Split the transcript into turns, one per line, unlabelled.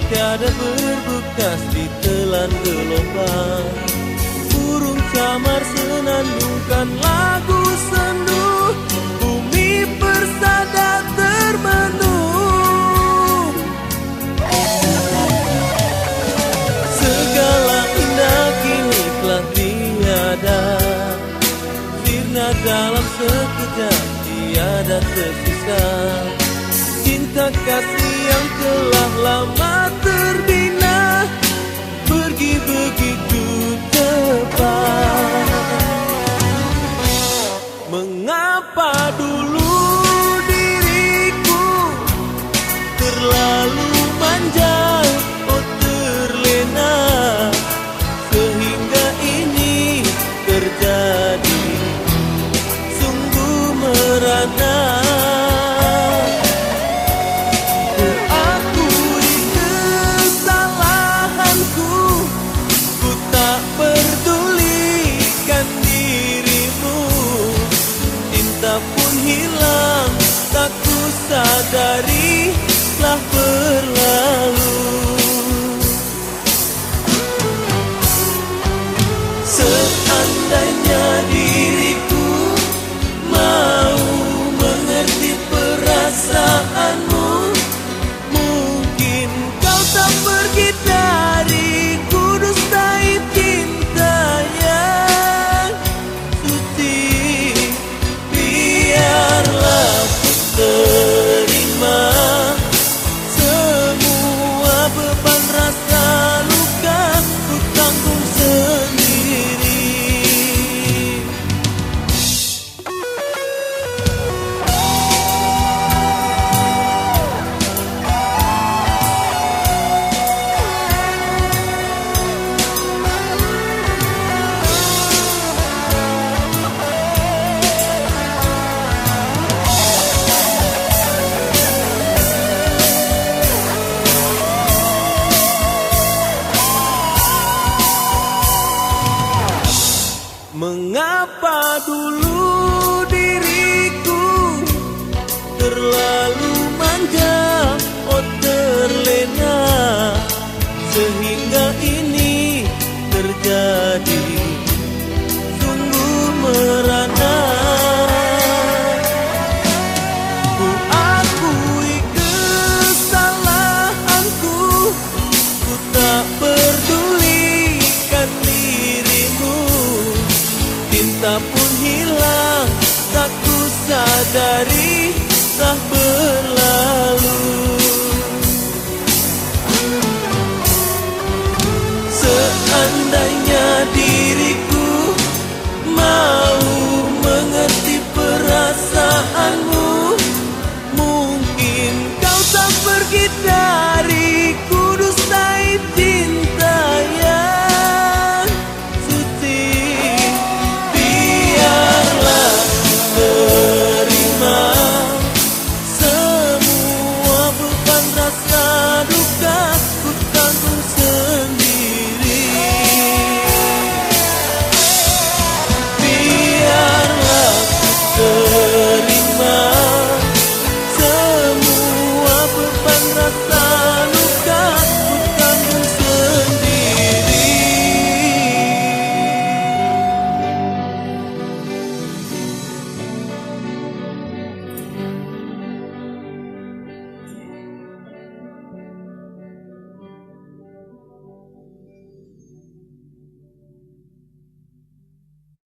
ada berbekas di telan gelombang. Burung camar senandungkan lagu sendu. Bumi persada termenung Segala indah kini telah tiada. Sirna dalam sekejap tiada tersisa Cinta kasih yang telah lama manja Oh Sehingga ini terjadi. Sungguh merana. Ku akui kesalahanku Ku tak pedulikan dirimu. Cinta pun hilang Tak ku sadari Mengapa dulu diriku terlalu manja Pun hilang Tak ku sadari Telah berlalu. Seandainya diriku Mau mengerti perasaanmu Mungkin kau tak pergi dari